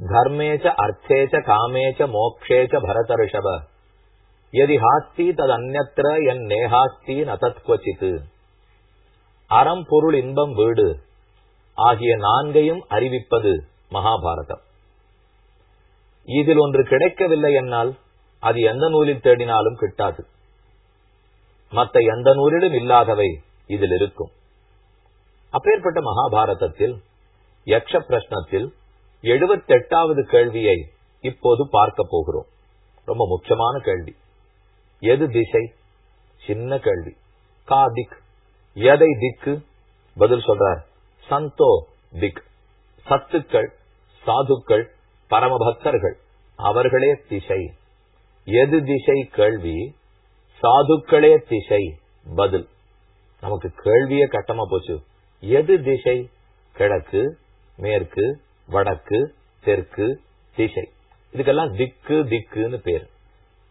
தர்மேச்ச அர்த்தேச்ச காமேச்ச மோக்ஷேச்ச பரத ரிஷப எதி ஹாஸ்தி தது அந்நத்திர என் நேஹாஸ்தி நதத்வச்சித்து அறம் பொருள் இன்பம் வீடு ஆகிய நான்கையும் அறிவிப்பது மகாபாரதம். இதில் ஒன்று கிடைக்கவில்லை என்னால் அது எந்த நூலில் தேடினாலும் கிட்டாது. மற்ற எந்த நூலிலும் இல்லாதவை இதில் இருக்கும். அப்பேற்பட்ட மகாபாரதத்தில் யக்ஷ பிரஷ்னத்தில் எழுபத்தி எட்டாவது கேள்வியை இப்போது பார்க்க போகிறோம். ரொம்ப முக்கியமான கேள்வி. எது திசை? சின்ன கேள்வி. கா திக். எதை திக்கு? பதில் சொல்றார். சந்தோ திக். சத்துக்கள் சாதுக்கள் பரமபக்தர்கள். அவர்களே திசை. எது திசை கேள்வி? சாதுக்களே திசை. பதில். நமக்கு கேள்வியே கட்டமா போச்சு. எது திசை? கிழக்கு மேற்கு வடக்கு தெற்கு திசை. இதுக்கெல்லாம் திக்கு திக்குன்னு பேர்.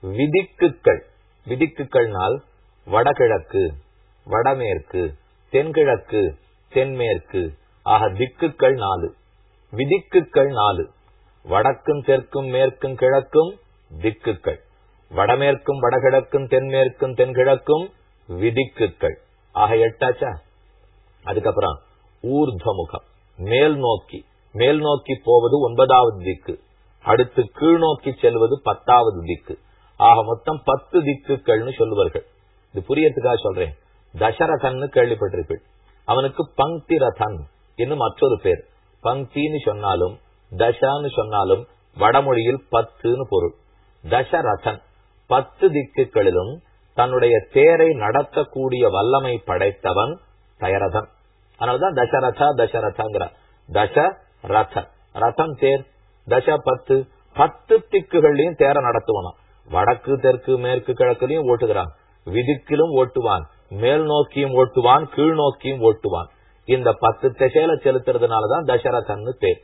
விதிக்குக்கள். விதிக்குக்கள்னால் வடகிழக்கு வடமேற்கு தென்கிழக்கு தென்மேற்கு. ஆக திக்குக்கள் நாலு. விதிக்குக்கள் நாலு. வடக்கும் தெற்கும் மேற்கும் கிழக்கும் திக்குக்கள். வடமேற்கும் வடகிழக்கும் தென்மேற்கும் தென்கிழக்கும் விதிக்குக்கள். ஆக எட்டாச்சா? அதுக்கப்புறம் ஊர்துவமுகம். மேல் நோக்கி மேல் நோக்கி போவது ஒன்பதாவது திக்கு. அடுத்து கீழ் நோக்கி செல்வது பத்தாவது திக்கு. ஆக மொத்தம் பத்து திக்குகள்னு சொல்லுவார்கள். இது புரியத்துக்காக சொல்றேன். தசரதன்னு கேள்விப்பட்டிருப்பீள். அவனுக்கு பங்கி ரதன் இன்னும் மற்றொரு பேர். பங்கின்னு சொன்னாலும் தசான்னு சொன்னாலும் வடமொழியில் பத்துன்னு பொருள். தசரதன் பத்து திக்குகளிலும் தன்னுடைய தேரை நடத்தக்கூடிய வல்லமை படைத்தவன் தயரதன். அதனாலதான் தசரதா தசரதங்கிற. தச ரத ரதம் தேர் தச பத்து பத்து திக்குகள்லயும் தேர நடத்துவான் வடக்கு தெற்கு மேற்கு கிழக்குலயும் ஓட்டுகிறான். விதிக்கிலும் ஓட்டுவான். மேல் நோக்கியும் ஓட்டுவான் கீழ் நோக்கியும் ஓட்டுவான். இந்த பத்து திசையில செலுத்துறதுனாலதான் தசரதன்னு பேர்.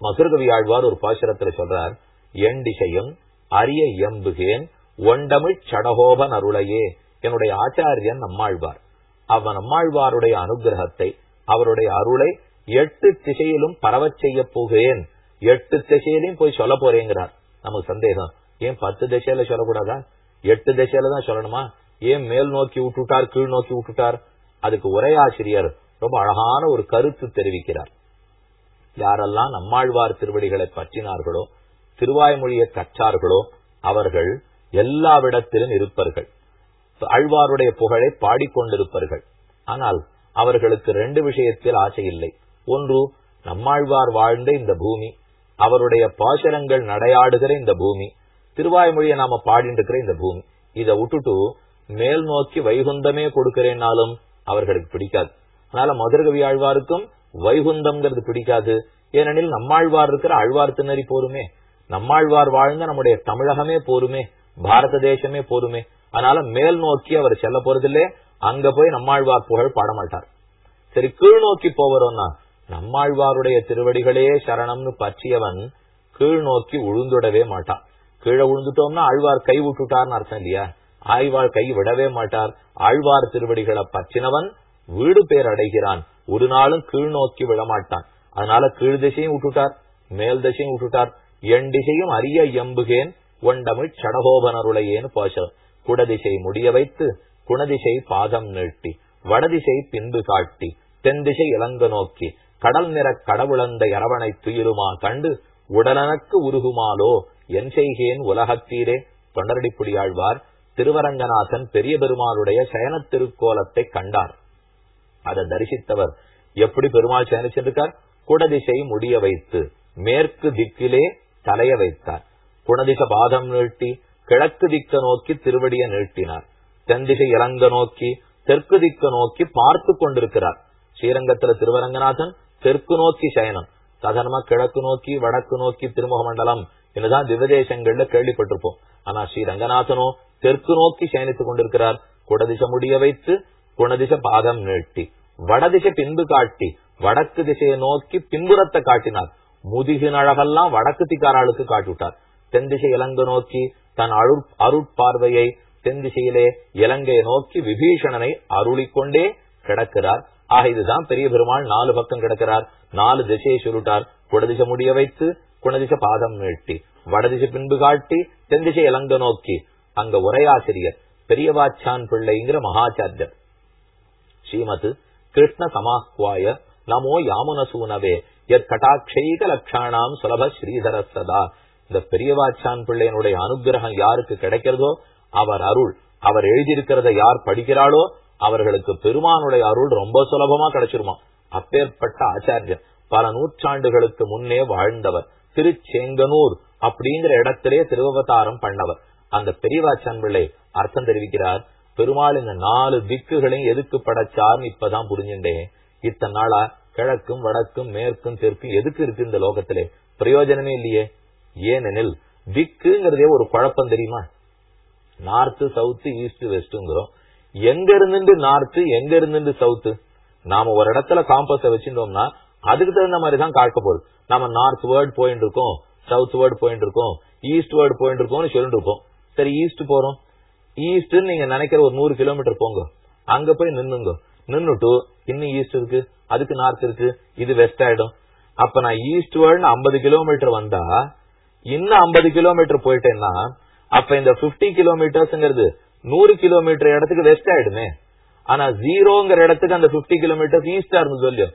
மசுரகவி ஆழ்வார் ஒரு பாசுரத்துல சொல்றார் என் திசையும் அரிய எம்புகேன் ஒண்டமிழ் சடகோபன் அருளையே. என்னுடைய ஆச்சாரியன் நம்மாழ்வார். அவன் நம்மாழ்வாருடைய அனுகிரகத்தை அவருடைய அருளை எட்டு திசையிலும் பரவச் செய்ய போகிறேன். எட்டு திசையிலையும் போய் சொல்ல போறேங்கிறார். நமக்கு சந்தேகம். ஏன் பத்து திசையில சொல்லக்கூடாதா? எட்டு திசையில தான் சொல்லணுமா? ஏன் மேல் நோக்கி விட்டுட்டார் கீழ் நோக்கி விட்டுட்டார் அதுக்கு உரையாசிரியர் ரொம்ப அழகான ஒரு கருத்து தெரிவிக்கிறார். யாரெல்லாம் நம்மாழ்வார் திருவடிகளை பற்றினார்களோ திருவாய்மொழியை கற்றார்களோ அவர்கள் எல்லாவிடத்திலும் இருப்பார்கள். ஆழ்வாருடைய புகழை பாடிக்கொண்டிருப்பார்கள். ஆனால் அவர்களுக்கு ரெண்டு விஷயத்தில் ஆசை இல்லை. ஒன்று நம்மாழ்வார் வாழ்ந்த இந்த பூமி அவருடைய பாசரங்கள் நடையாடுகிற இந்த பூமி திருவாய்மொழியை நாம பாடிட்டு இருக்கிற இந்த பூமி. இதை விட்டுட்டு மேல் நோக்கி வைகுந்தமே கொடுக்கிறேன்னாலும் அவர்களுக்கு பிடிக்காது. அதனால மதுரகவி ஆழ்வாருக்கும் வைகுந்தம்ங்கிறது பிடிக்காது. ஏனெனில் நம்மாழ்வார் இருக்கிற ஆழ்வார் திணறி போருமே நம்மாழ்வார் வாழ்ந்த நம்முடைய தமிழகமே போருமே பாரத தேசமே போருமே. அதனால மேல் நோக்கி அவர் செல்ல போறதில்லே அங்க போய் நம்மாழ்வார் புகழ் பாடமாட்டார். சரி கீழ் நோக்கி போவரோம்னா நம்மாழ்வாருடைய திருவடிகளே சரணம்னு பற்றியவன் கீழ் நோக்கி உழுந்துடவே மாட்டான். கீழே உழுந்துட்டோம்னா ஆழ்வார் கை விட்டுட்டார்னு அர்த்தம் இல்லையா? ஆழ்வார் கை விடவே மாட்டார். ஆழ்வார் திருவடிகளை பற்றினவன் வீடு பேர் அடைகிறான். ஒரு நாளும் கீழ் நோக்கி விடமாட்டான். அதனால கீழ் திசையும் விட்டுட்டார் மேல் திசையும் விட்டுட்டார். என் திசையும் அரிய எம்புகேன் ஒண்டமிழ் சடகோபனருளையேன்னு பாசம் குடதிசை முடிய வைத்து குணதிசை பாதம் நீட்டி வடதிசை பின்பு காட்டி தென் திசை இளங்க நோக்கி கடல் நிற கடவுளந்த அரவணை துயிருமா கண்டு உடலனக்கு உருகுமாலோ என் செய்கேன் உலகத்தீரே? தொண்டரடிப்புடியாழ்வார் திருவரங்கநாதன் பெரிய பெருமாளுடைய சயன திருக்கோலத்தை கண்டார். அதை தரிசித்தவர் எப்படி பெருமாள் சயனிச்சிருக்கார் குடதிசை முடிய வைத்து மேற்கு திக்கிலே தலைய வைத்தார். குணதிச பாதம் நீட்டி கிழக்கு திக்க நோக்கி திருவடியை நீட்டினார். தென்திசை இறங்க நோக்கி தெற்கு திக்க நோக்கி பார்த்து கொண்டிருக்கிறார். ஸ்ரீரங்கத்துல திருவரங்கநாதன் தெற்கு நோக்கி சயனம். சாதாரணமா கிழக்கு நோக்கி வடக்கு நோக்கி திருமுக மண்டலம் என்னதான் திவதேசங்கள்ல கேள்விப்பட்டிருப்போம். ஆனா ஸ்ரீ ரங்கநாதனோ தெற்கு நோக்கி சயனித்துக் கொண்டிருக்கிறார். குடதிச முடிய வைத்து குணதிச பாதம் நீட்டி வடதிசை பின்பு காட்டி வடக்கு திசையை நோக்கி பின்புறத்தை காட்டினார். முதுகின் அழகெல்லாம் வடக்கு திக்காராளுக்கு காட்டிவிட்டார். தென் திசை இலங்கை நோக்கி தன் அருள் அருட்பார்வையை தென் திசையிலே இலங்கையை நோக்கி விபீஷணனை அருளிக்கொண்டே கிடக்கிறார். ஆக இதுதான் பெரிய பெருமாள் நாலு பக்கம் கிடக்கிறார். நாலு திசையை சுருட்டார். குடதிச முடிய வைத்து குணதிச பாதம் நீட்டி வடதிசை பின்பு காட்டி தென்திசை இலங்க நோக்கி. அங்க உரையாசிரியர் பெரியவாச்சான் பிள்ளைங்கிற மகாச்சாரியர். ஸ்ரீமத் கிருஷ்ண சமாஹ்வாய நமோ யாமுனசூனவே எத் கட்டாட்சைக லட்சாணாம் சுலப ஸ்ரீதர சதா இந்த பெரியவாச்சான் பிள்ளையனுடைய அனுகிரகம் யாருக்கு கிடைக்கிறதோ அவர் அருள் அவர் எழுதியிருக்கிறத யார் படிக்கிறாளோ அவர்களுக்கு பெருமானுடைய அருள் ரொம்ப சுலபமா கிடைச்சிருமா அப்பேற்பட்ட ஆச்சாரியர் பல நூற்றாண்டுகளுக்கு முன்னே வாழ்ந்தவர் திருச்செங்கனூர் அப்படிங்கிற இடத்திலே திருவவதாரம் பண்ணவர். அந்த பெரியவாச்சான் பிள்ளை அர்த்தம் தெரிவிக்கிறார் பெருமாள் இந்த நாலு திக்குகளையும் எதுக்கு படைச்சார்னு இப்பதான் புரிஞ்சுட்டேன். இத்தனை நாளா கிழக்கும் வடக்கும் மேற்கும் தெற்கும் எதுக்கு இருக்கு இந்த லோகத்திலே? பிரயோஜனமே இல்லையே. ஏனெனில் திக்குங்கிறதே ஒரு குழப்பம் தெரியுமா? நார்த்து சவுத்து ஈஸ்ட் வெஸ்ட்ங்கிறோம் எங்க இருந்துட்டு நார்த்து எங்க இருந்துட்டு சவுத்து நாம ஒரு இடத்துல காம்பஸ வச்சிருந்தோம்னா அதுக்கு தகுந்த மாதிரி தான் காட்ட போகுது. நம்ம நார்த் வேர்டு போயிட்டு இருக்கோம் சவுத் வேர்டு போயிட்டு இருக்கோம் ஈஸ்ட் வேர்டு போயிட்டு இருக்கோம்னு சொல்லிட்டு இருக்கோம் சரி ஈஸ்ட் போறோம். ஈஸ்ட் நீங்க நினைக்கிற ஒரு நூறு கிலோமீட்டர் போங்க. அங்க போய் நின்னுங்க. நின்னுட்டு இன்னும் ஈஸ்ட் இருக்கு அதுக்கு நார்த் இருக்கு இது வெஸ்ட் ஆயிடும். அப்ப நான் ஈஸ்ட் வேர்டு ஐம்பது கிலோமீட்டர் வந்தா இன்னும் ஐம்பது கிலோமீட்டர் போயிட்டேன்னா அப்ப இந்த பிப்டி கிலோமீட்டர்ஸ்ங்கிறது நூறு கிலோமீட்டர் இடத்துக்கு வெஸ்ட் ஆயிடுமே. ஆனா ஜீரோங்கிற இடத்துக்கு அந்த பிப்டி கிலோமீட்டர் ஈஸ்டா இருந்து இல்லையோ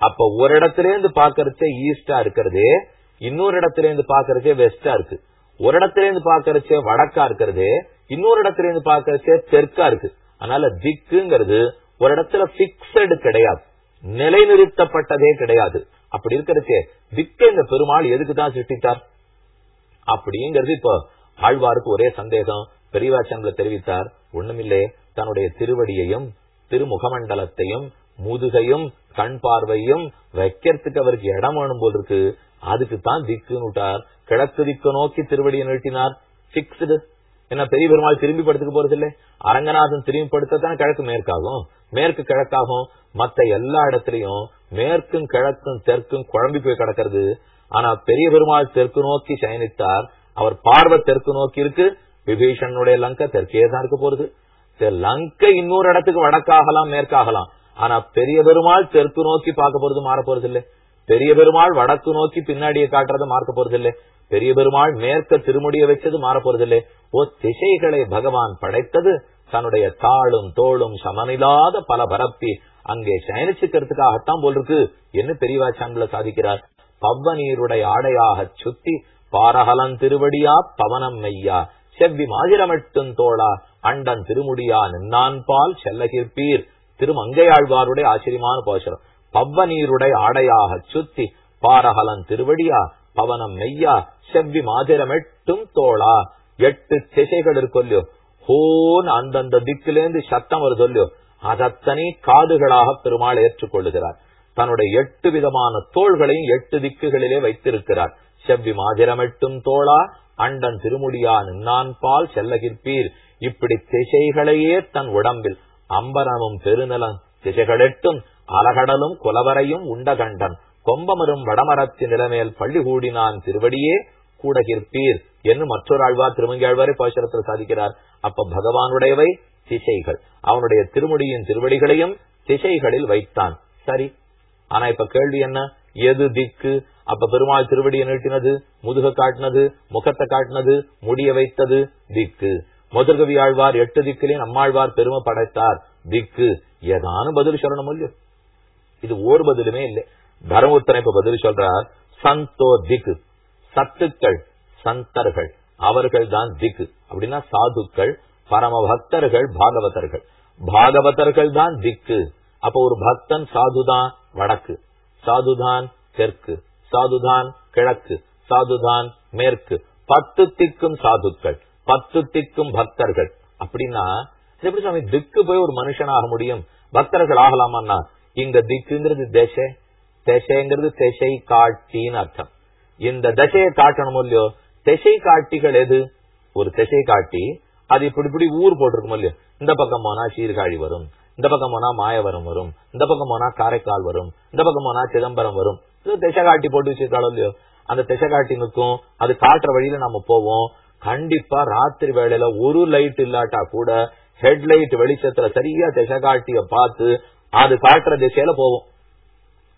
அப்ப ஒரு இடத்துல இருந்து பாக்குறச்சே ஈஸ்டா இருக்கிறதே இன்னொரு இடத்துல இருந்து பாக்குறச்சே வெஸ்டா இருக்கு. ஒரு இடத்துல இருந்து பாக்குறச்சே வடக்கா இருக்கிறதே இன்னொரு இடத்துல இருந்து பாக்குறச்சே தெற்கா இருக்கு. அதனால திக்குங்கிறது ஒரு இடத்துல பிக்சடு கிடையாது. நிலைநிறுத்தப்பட்டதே கிடையாது. அப்படி இருக்கிறச்சே திக்க இந்த பெருமாள் எதுக்கு தான் சிருஷ்டித்தார்? அப்படிங்கிறது இப்ப ஆழ்வாருக்கு ஒரே சந்தேகம். பெரியவாச்சன்ல தெரிவித்தார் ஒண்ணுமில்லே தன்னுடைய திருவடியையும் திருமுகமண்டலத்தையும் முதுகையும் கண் பார்வையும் வைக்கிறதுக்கு அவருக்கு இடம் வேணும் போல் இருக்கு. அதுக்கு தான் திக்குன்னு கிழக்கு திக்கு நோக்கி திருவடியை நிறுத்தினார். பிக்ஸ்டு என்ன பெரிய பெருமாள் திரும்பி படுத்துக்க போறது இல்லை? அரங்கநாதன் திரும்பி படுத்தத்தான் கிழக்கு மேற்காகும்? மேற்கு கிழக்காகும். மத்த எல்லா இடத்துலயும் மேற்கும் கிழக்கும் தெற்கும் குழம்பி போய் கிடக்கிறது. ஆனா பெரிய பெருமாள் தெற்கு நோக்கி சயனித்தார். அவர் பார்வை தெற்கு நோக்கி இருக்கு. விபீஷனுடைய லங்கை தெற்கே தான் இருக்க போறது. லங்கை இன்னொரு இடத்துக்கு வடக்காகலாம் மேற்காகலாம். ஆனா பெரிய பெருமாள் தெற்கு நோக்கி பார்க்க போறது மாற போறது இல்லை பெரிய பெருமாள் வடக்கு நோக்கி பின்னாடியே காட்டுறது மார்க்க போறது இல்லை பெரிய பெருமாள் மேற்க திருமுடிய வச்சது மாற போறது இல்லை ஓ திசைகளை பகவான் படைத்தது தன்னுடைய தாளும் தோளும் சமனில்லாத பல பரப்பி அங்கே சயனிச்சுக்கிறதுக்காகத்தான் போல் இருக்கு என்ன பெரியவாச்சான்ல சாதிக்கிறார். பவ்வநீருடைய ஆடையாக சுத்தி பாரகலன் திருவடியா பவனம் மெய்யா. செவ்வி மாதிரமட்டும் தோழா. அண்டன் திருமுடியா நின்னான் பால் செல்லகிற்பீர் திருமங்கையாழ்வாருடைய ஆச்சரியமான போஷரம் பவ்வ நீருடைய ஆடையாக சுத்தி பாரகலன் திருவடியா பவனம் மெய்யா செவ்வி மாதிரமெட்டும் தோழா. எட்டு திசைகள் இருக்கொல்லியோ ஹோன் அந்தந்த திக்கிலேந்து சத்தம் ஒரு சொல்லியோ. அதத்தனை காதுகளாக பெருமாள் ஏற்றுக்கொள்ளுகிறார். தன்னுடைய எட்டு விதமான தோள்களையும் எட்டு திக்குகளிலே வைத்திருக்கிறார். செவ்வி மாஜரமெட்டும் தோளா அண்டன் திருமுடியா நின்னான் பால் செல்லகிற்பீர். இப்படி திசைகளையே தன் உடம்பில் அம்பரமும் பெருநலம் திசைகளெட்டும் அலகடலும் குலவரையும் உண்டகண்டன். கொம்பமரும் வடமரத்து நிலமேல் பள்ளி கூடினான் திருவடியே கூடகிற்பீர் என்று மற்றொரு ஆழ்வார் திருமங்கியாழ்வாரே பாசுரத்தில் சாதிக்கிறார். அப்ப பகவானுடையவை திசைகள். அவனுடைய திருமுடியின் திருவடிகளையும் திசைகளில் வைத்தான். சரி. ஆனா இப்ப கேள்வி என்ன? எது திக்கு? அப்ப பெருமாள் திருவடியை நீட்டினது முதுக காட்டினது முகத்தை காட்டினது முடிய வைத்தது திக்கு. முதற்கவி ஆழ்வார் எட்டு திக்கிலே நம்மாழ்வார் பெருமை படைத்தார் திக்கு. ஏதானும் பதில் சொல்லணும் இல்லையோ? இது ஓர் பதிலுமே இல்லை. தர்மபுத்திரன் இப்ப பதில் சொல்றார் சந்தோ திக்கு. சத்துக்கள் சந்தர்கள். அவர்கள் தான் திக்கு. அப்படின்னா சாதுக்கள் பரம பக்தர்கள் பாகவதர்கள். பாகவதர்கள் தான் திக்கு. அப்ப ஒரு பக்தன் சாதுதான் வடக்கு. சாதுதான் தெற்கு. சாதுதான் கிழக்கு சாதுதான் மேற்கு. பத்து திக்கும் சாதுக்கள் பத்து திக்கும் பக்தர்கள். அப்படின்னா எப்படி சுவாமி திக்கு போய் ஒரு மனுஷனாக முடியும்? பக்தர்கள் ஆகலாமான்னா இங்க திக்குங்கிறது திசை திசைங்கிறது திசை காட்டின்னு அர்த்தம். இந்த திசையை காட்டணும் இல்லையோ? திசை காட்டிகள் எது? ஒரு திசை காட்டி அது இப்படி இப்படி ஊர் போட்டிருக்கும் இல்லையோ? இந்த பக்கம் போனா சீர்காழி வரும். இந்த பக்கம் போனா மாயவரம் வரும். இந்த பக்கம் போனா காரைக்கால் வரும். இந்த பக்கம் போனா சிதம்பரம் வரும். திசை காட்டி போட்டு வச்சிருக்காளோ இல்லையோ? அந்த திசை காட்டி நிற்கும் அது காட்டுற வழியில நம்ம போவோம். கண்டிப்பா ராத்திரி வேளையில ஒரு லைட் இல்லாட்டா கூட ஹெட்லைட் வெளிச்சத்துல சரியா திசை காட்டிய பார்த்து அது காட்டுற திசையில போவோம்.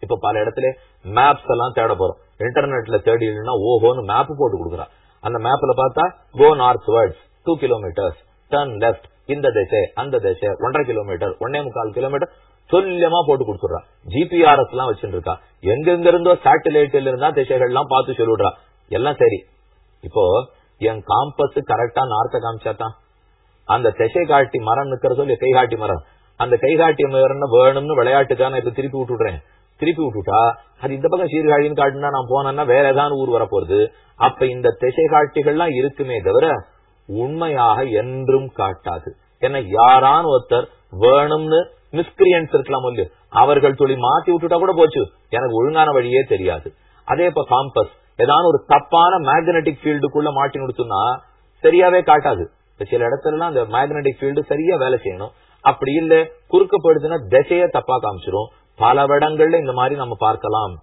இப்ப பல இடத்துல மேப்ஸ் எல்லாம் தேட போறோம். இன்டர்நெட்ல தேடினா ஓஹோன்னு மேப் போட்டு கொடுக்குறான் அந்த மேப்ல பார்த்தா go northwards two kilometres turn left இந்த திசை அந்த திசை ஒன்றரை கிலோமீட்டர் ஒன்னே முக்கால் கிலோமீட்டர் சொல்லியமா போட்டு கொடுத்துடுறா. ஜிபிஆர்எஸ் எல்லாம் வச்சுருக்கா எங்கெங்க இருந்தோ சேட்டலைட்ல இருந்தா திசைகள் எல்லாம் பார்த்து சொல்லிடுறா எல்லாம் சரி. இப்போ என் காம்பஸ் கரெக்டா நார்த்த காமிச்சாதான் அந்த திசை காட்டி மரம் நிக்கிற சொல்லி கை காட்டி மரம். அந்த கை காட்டி மரம் வேணும்னு விளையாட்டுக்கான இப்ப திருப்பி விட்டுடுறேன். திருப்பி விட்டுட்டா அது இந்த பக்கம் சீர்காழின்னு காட்டுனா நான் போனேன்னா வேற ஏதாவது ஊர் வரப்போறது அப்ப இந்த திசை காட்டிகள்லாம் இருக்குமே தவிர உண்மையாக என்றும் காட்டாது. ஏன்னா யாரான ஒருத்தர் வேணும்னு மிஸ்கிரியன்ஸ் இருக்கலாம் இல்லையோ அவர்கள் துளி மாத்தி விட்டுட்டா கூட போச்சு. எனக்கு ஒழுங்கான வழியே தெரியாது. அதே இப்ப காம்பஸ் ஏதாவது ஒரு தப்பான மேக்னெட்டிக் ஃபீல்டுக்குள்ள மாட்டி கொடுத்துன்னா சரியாவே காட்டாது. சில இடத்துல அந்த மேக்னெட்டிக் ஃபீல்டு சரியா வேலை செய்யணும். அப்படி இல்ல குறுக்கப்படுதுன்னா திசைய தப்பா காமிச்சிரும். பல இடங்கள்ல இந்த மாதிரி நம்ம பார்க்கலாம்.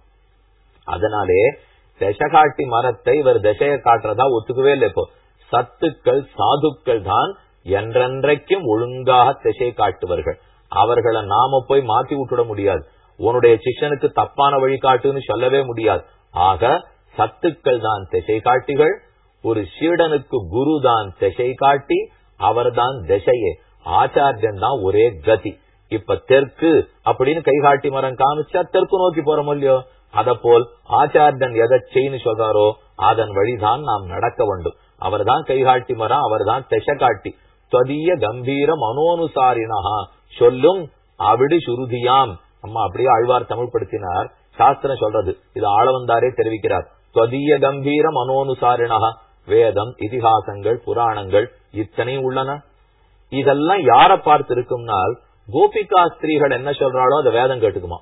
அதனாலே திசை காட்டி மரத்தை இவர் திசையை காட்டுறதா ஒத்துக்கவே இல்லை இப்போ. சத்துக்கள் சாதுக்கள் தான் என்றென்றைக்கும் ஒழுங்காக திசை காட்டுவர்கள். அவர்களை நாம போய் மாத்தி விட்டுட முடியாது. உன்னுடைய சிஷனுக்கு தப்பான வழிகாட்டுன்னு சொல்லவே முடியாது. ஆக சத்துக்கள் தான் திசை காட்டிகள். ஒரு சீடனுக்கு குரு தான் திசை காட்டி அவர்தான் திசையே. ஆச்சாரியன் தான் ஒரே கதி. இப்ப தெற்கு அப்படின்னு கைகாட்டி மரம் காமிச்சா தெற்கு நோக்கி போறோம் இல்லையோ? அத போல் ஆச்சாரியன் எதை செய்னு சொல்றாரோ அதன் வழிதான் நாம் நடக்க வேண்டும். அவர்தான் கைகாட்டி மரம் அவர்தான் திசை காட்டி. தொதிய கம்பீர மனோனுசாரினா சொல்லும் அவிடு சுருதியாம். அம்மா அப்படியே ஆழ்வார் தமிழ் படுத்தினார் சாஸ்திரம் சொல்றது இது ஆளவந்தாரே தெரிவிக்கிறார். தொதிய கம்பீர மனோனுசாரினா வேதம் இதிகாசங்கள் புராணங்கள் இத்தனையும் உள்ளன. இதெல்லாம் யார பார்த்து இருக்கும்னால் கோபிகா ஸ்திரீகள் என்ன சொல்றாளோ அதை வேதம் கேட்டுக்குமா.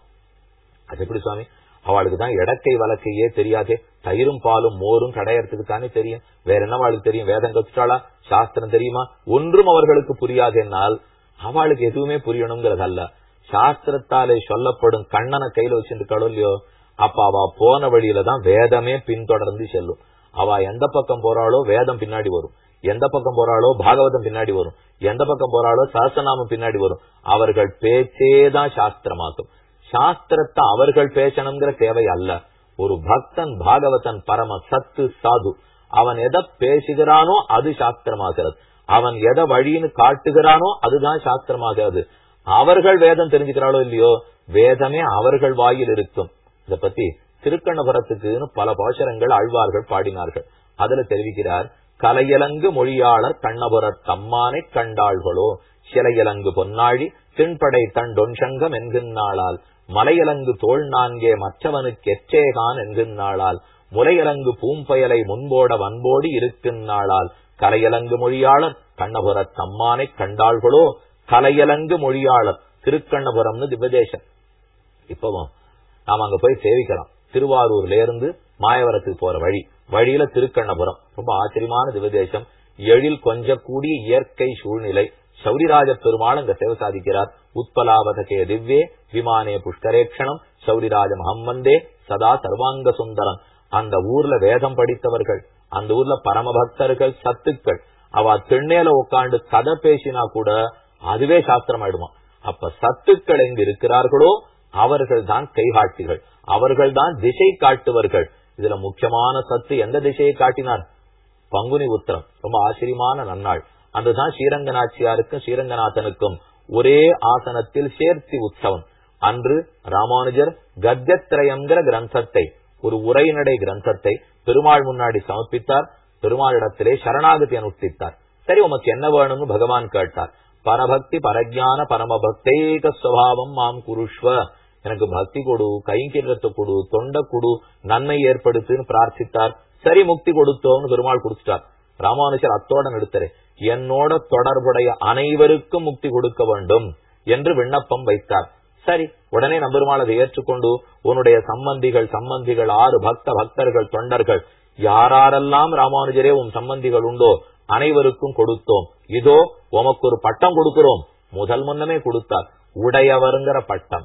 அது எப்படி சுவாமி? அவளுக்கு தான் இடக்கை வழக்கையே தெரியாதே. தயிரும் பாலும் மோரும் கடையறதுக்கு தானே தெரியும். வேற என்ன அவளுக்கு தெரியும்? வேதம் கத்துட்டாளா சாஸ்திரம் தெரியுமா? ஒன்றும் அவர்களுக்கு புரியாதென்னால் அவளுக்கு எதுவுமே புரியணுங்கிறது அல்ல சாஸ்திரத்தாலே சொல்லப்படும் கண்ணனை கையில வச்சிருக்காளோ இல்லையோ? அப்ப அவ போன வழியில தான் வேதமே பின்தொடர்ந்து செல்லும். அவ எந்த பக்கம் போறாளோ வேதம் பின்னாடி வரும். எந்த பக்கம் போறாளோ பாகவதம் பின்னாடி வரும். எந்த பக்கம் போறாளோ சஹசநாமம் பின்னாடி வரும். அவர்கள் பேச்சேதான் சாஸ்திரமாக்கும் சாஸ்திரத்தை அவர்கள் பேசணுங்கிற தேவை அல்ல. ஒரு பக்தன் பாகவதன் பரம சத்து சாது. அவன் எதை பேசுகிறானோ அது சாஸ்திரமாகிறது. அவன் எதை வழின்னு காட்டுகிறானோ அதுதான் சாஸ்திரமாகிறது. அவர்கள் வேதம் தெரிஞ்சுக்கிறாளோ இல்லையோ வேதமே அவர்கள் வாயில் இருக்கும். இத பத்தி திருக்கண்ணபுரத்துக்குன்னு பல பாசரங்கள் ஆழ்வார்கள் பாடினார்கள். அதுல தெரிவிக்கிறார் கலையலங்கு மொழியாளர் கண்ணபுரத் தம்மானை கண்டாள்களோ? சிலையலங்கு பொன்னாழி தின்படை தண்டொன்சங்கம் என்கின்றாளால் மலையலங்கு தோல் நான்கே மற்றவனுக்கு எச்சேகான் என்கின்றாளால் முலையலங்கு பூம்பயலை முன்போட வன்போடி இருக்கின்றாளால் கலையலங்கு மொழியாளர் கண்ணபுரத் தம்மானை கண்டாள்களோ கலையலங்கு மொழியாளர் திருக்கண்ணபுரம்னு திவ்யதேசம் இப்பவும் நாம அங்க போய் சேவிக்கலாம். திருவாரூர்ல இருந்து மாயவரத்துக்கு போற வழி வழியில திருக்கண்ணபுரம். ரொம்ப ஆச்சரியமான திவதேசம் எழில் கொஞ்சக்கூடிய இயற்கை சூழ்நிலை. சௌரிராஜ பெருமாள் அங்க சேவை சாதிக்கிறார். உத்பலாவதகே திவ்யே விமானே புஷ்கரேக்ஷணம் சௌரிராஜ மகம்மந்தே சதா சர்வாங்க சுந்தரம். அந்த ஊர்ல வேதம் படித்தவர்கள் அந்த ஊர்ல பரமபக்தர்கள் சத்துக்கள். அவ திண்ணேல உட்காந்து கதை பேசினா கூட அதுவே சாஸ்திரம் ஆயிடுமா அப்ப சத்துக்கள் எங்கு இருக்கிறார்களோ அவர்கள் தான் கைகாட்டிகள். அவர்கள் தான் திசை காட்டுவர்கள். இதுல முக்கியமான சத்து எந்த திசையை காட்டினார்? பங்குனி உத்திரம். ரொம்ப ஆச்சரியமான நன்னாள். அதுதான் ஸ்ரீரங்கநாச்சியாருக்கும் ஸ்ரீரங்கநாதனுக்கும் ஒரே ஆசனத்தில் சேர்த்தி உற்சவம். அன்று ராமானுஜர் கத்தியத்திரயங்கிற கிரந்தத்தை ஒரு உரைநடை கிரந்தத்தை பெருமாள் முன்னாடி சமர்ப்பித்தார். பெருமாளிடத்திலே சரணாகதி அனுஷ்டித்தார். சரி உமக்கு என்ன வேணும்னு பகவான் கேட்டார். பரபக்தி பரஜான பரமபக்தேக சுவாவம் மாம் குருஷ்வ. எனக்கு பக்தி கொடு கைங்கரியத்தை கொடு தொண்ட கொடு நன்மை ஏற்படுத்துன்னு பிரார்த்தித்தார். சரி முக்தி கொடுத்தோம்னு பெருமாள் கொடுத்துட்டார் ராமானுஜர் அத்தோட நிறுத்தரே என்னோட தொடர்புடைய அனைவருக்கும் முக்தி கொடுக்க வேண்டும் என்று விண்ணப்பம் வைத்தார். சரி உடனே நம்பெருமாள் அதை ஏற்றுக்கொண்டு உன்னுடைய சம்பந்திகள் சம்பந்திகள் ஆறு பக்த பக்தர்கள் தொண்டர்கள் யாரெல்லாம் ராமானுஜரே உன் சம்பந்திகள் உண்டோ அனைவருக்கும் கொடுத்தோம். இதோ உமக்கு ஒரு பட்டம் கொடுக்கிறோம். முதல் முன்னமே கொடுத்தார் உடையவருங்கிற பட்டம்.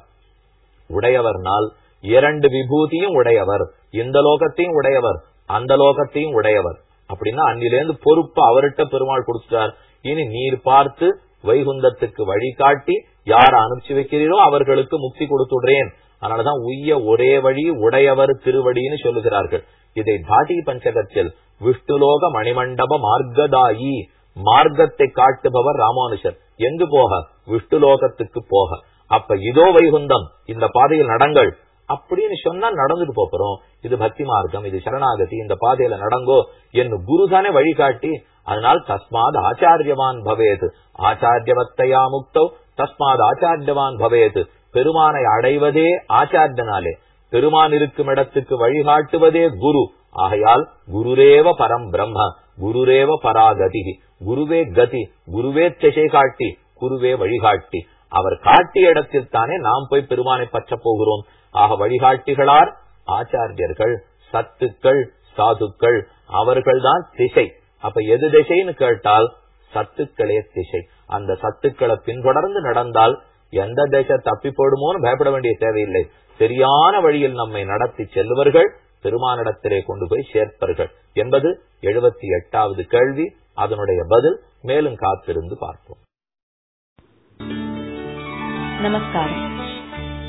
உடையவர்னால் இரண்டு விபூதியும் உடையவர் இந்த லோகத்தையும் உடையவர் அந்த லோகத்தையும் உடையவர். அப்படின்னா அன்னிலேருந்து பொறுப்பு அவர்கிட்ட பெருமாள் கொடுத்துட்டார். இனி நீர் பார்த்து வைகுந்தத்துக்கு வழிகாட்டி யார அனுப்பிச்சு வைக்கிறீரோ அவர்களுக்கு முக்தி கொடுத்துடுறேன். அதனாலதான் உய்ய ஒரே வழி உடையவர் திருவடின்னு சொல்லுகிறார்கள். இதை பாட்டி பஞ்சகத்தில் விஷ்ணுலோக மணிமண்டப மார்க்கதாயி மார்க்கத்தை காட்டுபவர் ராமானுஷர். எங்கு போக? விஷ்ணுலோகத்துக்கு போக. அப்ப இதோ வைகுந்தம் இந்த பாதையில் நடங்கள். அப்படின்னு சொன்னா நடந்துட்டு போறோம் இது பக்தி மார்க்கம் இது சரணாகதி இந்த பாதையில நடங்கோ என்று குருதானே வழிகாட்டி அதனால் தஸ்மாத் ஆச்சாரியவான் பவேது. ஆச்சாரியவத்தையா முக்தோ தஸ்மாத் ஆச்சாரியவான் பவேது. பெருமானை அடைவதே ஆச்சாரியனாலே. பெருமான் இருக்கும் இடத்துக்கு வழிகாட்டுவதே குரு. ஆகையால் குருரேவ பரம் பிரம்ம குருரேவ பராகதி. குருவே கதி குருவே திசை காட்டி குருவே வழிகாட்டி. அவர் காட்டிய இடத்தில் தானே நாம் போய் பெருமானை பற்ற போகிறோம். ஆக வழிகாட்டிகளார் ஆச்சாரியர்கள் சத்துக்கள் சாதுக்கள் அவர்கள்தான் திசை. அப்ப எது திசைன்னு கேட்டால் சத்துக்களே திசை. அந்த சத்துக்களை பின்தொடர்ந்து நடந்தால் எந்த திசை தப்பி போடுமோன்னு பயப்பட வேண்டிய தேவையில்லை. சரியான வழியில் நம்மை நடத்தி செல்வர்கள் பெருமானிடத்திலே கொண்டு போய் சேர்ப்பார்கள் என்பது எழுபத்தி எட்டாவது கேள்வி. அதனுடைய பதில் மேலும் காத்திருந்து பார்ப்போம். நமஸ்காரம்.